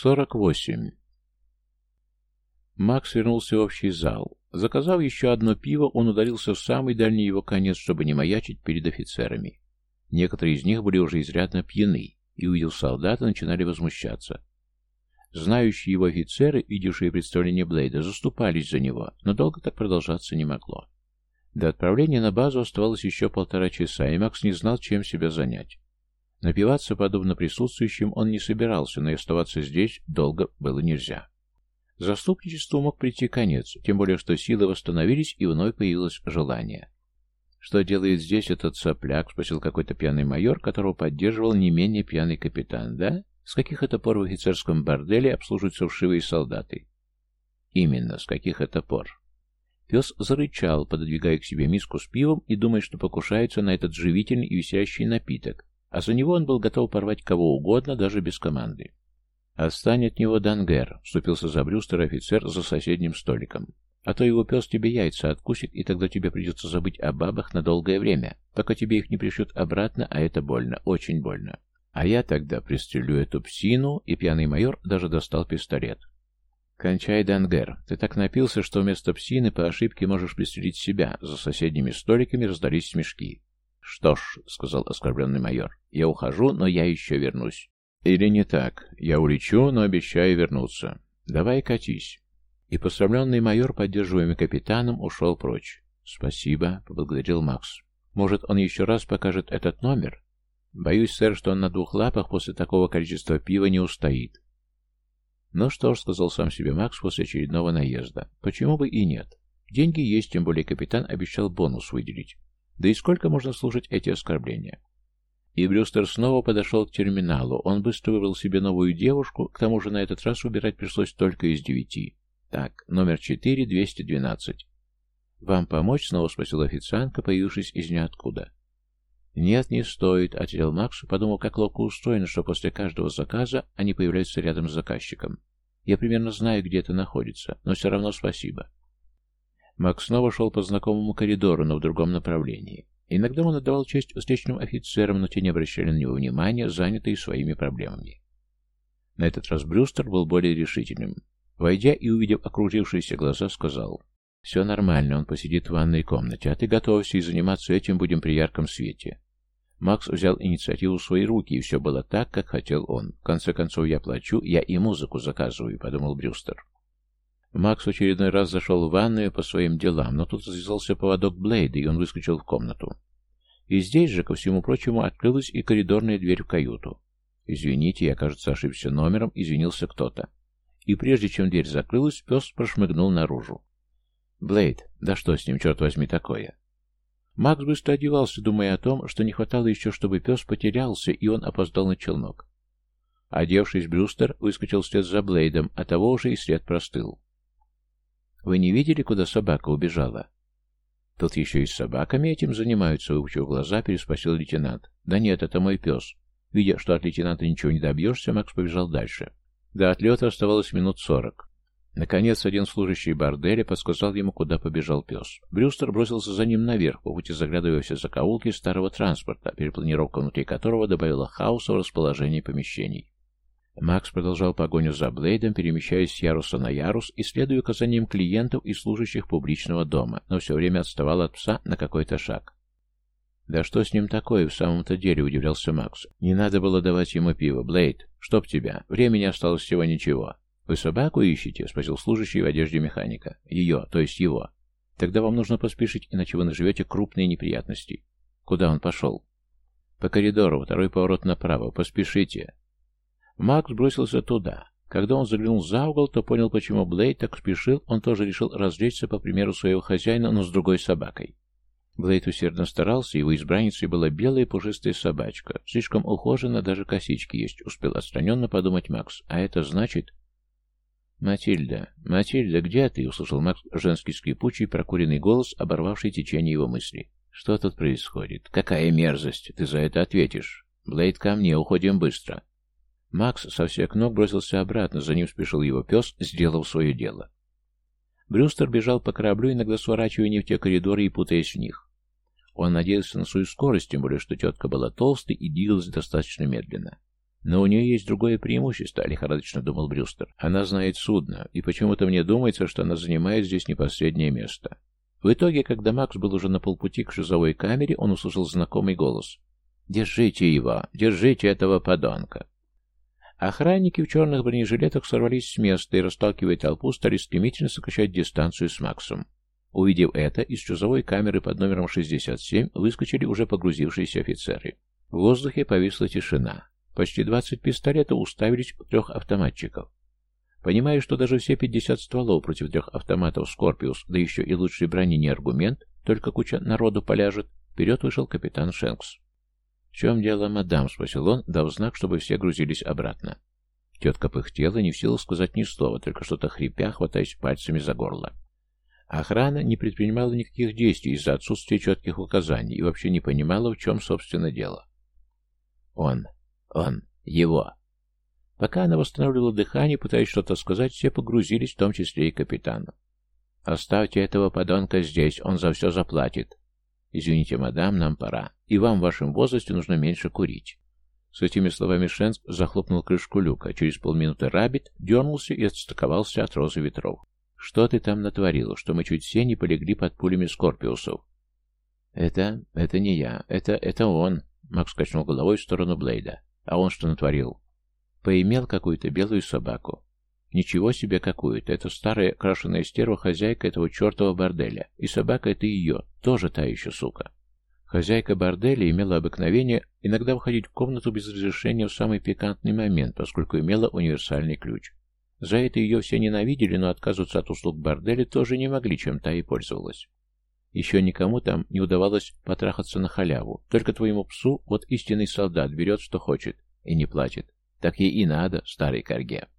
48. Макс вернулся в общий зал. Заказав еще одно пиво, он ударился в самый дальний его конец, чтобы не маячить перед офицерами. Некоторые из них были уже изрядно пьяны, и, увидев солдата, начинали возмущаться. Знающие его офицеры, видевшие представление Блейда, заступались за него, но долго так продолжаться не могло. До отправления на базу оставалось еще полтора часа, и Макс не знал, чем себя занять. Напиваться, подобно присутствующим, он не собирался, но и оставаться здесь долго было нельзя. Заступничеству мог прийти конец, тем более, что силы восстановились, и вновь появилось желание. «Что делает здесь этот сопляк?» — спросил какой-то пьяный майор, которого поддерживал не менее пьяный капитан. «Да? С каких это пор в офицерском борделе обслуживаются вшивые солдаты?» «Именно, с каких это пор?» Пес зарычал, пододвигая к себе миску с пивом и думая, что покушается на этот живительный и висящий напиток, а за него он был готов порвать кого угодно, даже без команды. «Отстань от него, Дангер», — вступился за Брюстер офицер за соседним столиком. «А то его пес тебе яйца откусит, и тогда тебе придется забыть о бабах на долгое время, пока тебе их не пришлют обратно, а это больно, очень больно. А я тогда пристрелю эту псину», и пьяный майор даже достал пистолет. «Кончай, Дангер. Ты так напился, что вместо псины по ошибке можешь пристрелить себя». За соседними столиками раздались смешки. «Что ж», — сказал оскорбленный майор, — «я ухожу, но я еще вернусь». «Или не так. Я улечу, но обещаю вернуться. Давай катись». И посрамленный майор, поддерживаемый капитаном, ушел прочь. «Спасибо», — поблагодарил Макс. «Может, он еще раз покажет этот номер?» «Боюсь, сэр, что он на двух лапах после такого количества пива не устоит». «Ну что ж», — сказал сам себе Макс после очередного наезда, — «почему бы и нет? Деньги есть, тем более капитан обещал бонус выделить. Да и сколько можно слушать эти оскорбления?» И Брюстер снова подошел к терминалу. Он быстро выбрал себе новую девушку, к тому же на этот раз убирать пришлось только из девяти. Так, номер четыре, двести двенадцать. «Вам помочь?» — снова спросила официантка, появившись из ниоткуда. «Нет, не стоит», — ответил Макс, подумал, как ловко устроено, что после каждого заказа они появляются рядом с заказчиком. «Я примерно знаю, где это находится, но все равно спасибо». Макс снова шел по знакомому коридору, но в другом направлении. Иногда он отдавал честь встречным офицерам, но те не обращали на него внимания, занятые своими проблемами. На этот раз Брюстер был более решительным. Войдя и увидев окружившиеся глаза, сказал, «Все нормально, он посидит в ванной комнате, а ты готовься и заниматься этим будем при ярком свете. Макс взял инициативу в свои руки, и все было так, как хотел он. В конце концов, я плачу, я и музыку заказываю, подумал Брюстер. Макс в очередной раз зашел в ванную по своим делам, но тут развязался поводок Блейда, и он выскочил в комнату. И здесь же, ко всему прочему, открылась и коридорная дверь в каюту. «Извините, я, кажется, ошибся номером», — извинился кто-то. И прежде чем дверь закрылась, пес прошмыгнул наружу. «Блейд, да что с ним, черт возьми, такое?» Макс быстро одевался, думая о том, что не хватало еще, чтобы пес потерялся, и он опоздал на челнок. Одевшись, Брюстер выскочил вслед за Блейдом, а того уже и след простыл. «Вы не видели, куда собака убежала?» «Тут еще и с собаками этим занимаются», — выпучив глаза, переспросил лейтенант. «Да нет, это мой пес». Видя, что от лейтенанта ничего не добьешься, Макс побежал дальше. До отлета оставалось минут сорок. Наконец, один служащий борделя подсказал ему, куда побежал пес. Брюстер бросился за ним наверх, по пути заглядывая все закоулки старого транспорта, перепланировка внутри которого добавила хаоса в расположении помещений. Макс продолжал погоню за Блейдом, перемещаясь с яруса на ярус и следуя указаниям клиентов и служащих публичного дома, но все время отставал от пса на какой-то шаг. «Да что с ним такое в самом-то деле?» — удивлялся Макс. «Не надо было давать ему пиво. Блейд, чтоб тебя. Времени осталось всего ничего». «Вы собаку ищете?» — спросил служащий в одежде механика. «Ее, то есть его. Тогда вам нужно поспешить, иначе вы наживете крупные неприятности». «Куда он пошел?» «По коридору, второй поворот направо. Поспешите». Макс бросился туда. Когда он заглянул за угол, то понял, почему Блейд так спешил. Он тоже решил развлечься по примеру своего хозяина, но с другой собакой. Блейд усердно старался, его избранницей была белая пушистая собачка. Слишком ухожена, даже косички есть, успел отстраненно подумать Макс. А это значит... «Матильда! Матильда, где ты?» — услышал Макс женский скрипучий, прокуренный голос, оборвавший течение его мысли. «Что тут происходит? Какая мерзость! Ты за это ответишь! Блейд, ко мне, уходим быстро!» Макс со всех ног бросился обратно, за ним спешил его пес, сделав свое дело. Брюстер бежал по кораблю, иногда сворачивая не в те коридоры и путаясь в них. Он надеялся на свою скорость, тем более, что тетка была толстой и двигалась достаточно медленно. Но у нее есть другое преимущество, лихорадочно думал Брюстер. Она знает судно, и почему-то мне думается, что она занимает здесь не последнее место. В итоге, когда Макс был уже на полпути к шизовой камере, он услышал знакомый голос. «Держите его! Держите этого подонка!» Охранники в черных бронежилетах сорвались с места и, расталкивая толпу, стали стремительно сокращать дистанцию с Максом. Увидев это, из шизовой камеры под номером 67 выскочили уже погрузившиеся офицеры. В воздухе повисла тишина. Почти 20 пистолетов уставились у трех автоматчиков. Понимая, что даже все 50 стволов против трех автоматов «Скорпиус», да еще и лучшей брони не аргумент, только куча народу поляжет, вперед вышел капитан Шенкс. «В чем дело, мадам?» — спросил он, дав знак, чтобы все грузились обратно. Тетка пыхтела, не в силах сказать ни слова, только что-то хрипя, хватаясь пальцами за горло. Охрана не предпринимала никаких действий из-за отсутствия четких указаний и вообще не понимала, в чем, собственно, дело. Он, он, его. Пока она восстанавливала дыхание, пытаясь что-то сказать, все погрузились, в том числе и капитан. «Оставьте этого подонка здесь, он за все заплатит». «Извините, мадам, нам пора. И вам в вашем возрасте нужно меньше курить». С этими словами Шенск захлопнул крышку люка. Через полминуты Рабит дернулся и отстыковался от розы ветров. «Что ты там натворил, что мы чуть все не полегли под пулями скорпиусов?» «Это... это не я. Это... это он», — Макс качнул головой в сторону Блейда. «А он что натворил?» «Поимел какую-то белую собаку. Ничего себе какую-то. Это старая крашеная стерва хозяйка этого чертова борделя. И собака это ее. Тоже та еще сука». Хозяйка борделя имела обыкновение иногда входить в комнату без разрешения в самый пикантный момент, поскольку имела универсальный ключ. За это ее все ненавидели, но отказываться от услуг борделя тоже не могли, чем та и пользовалась. Еще никому там не удавалось потрахаться на халяву. Только твоему псу вот истинный солдат берет, что хочет, и не платит. Так ей и надо, старый корге.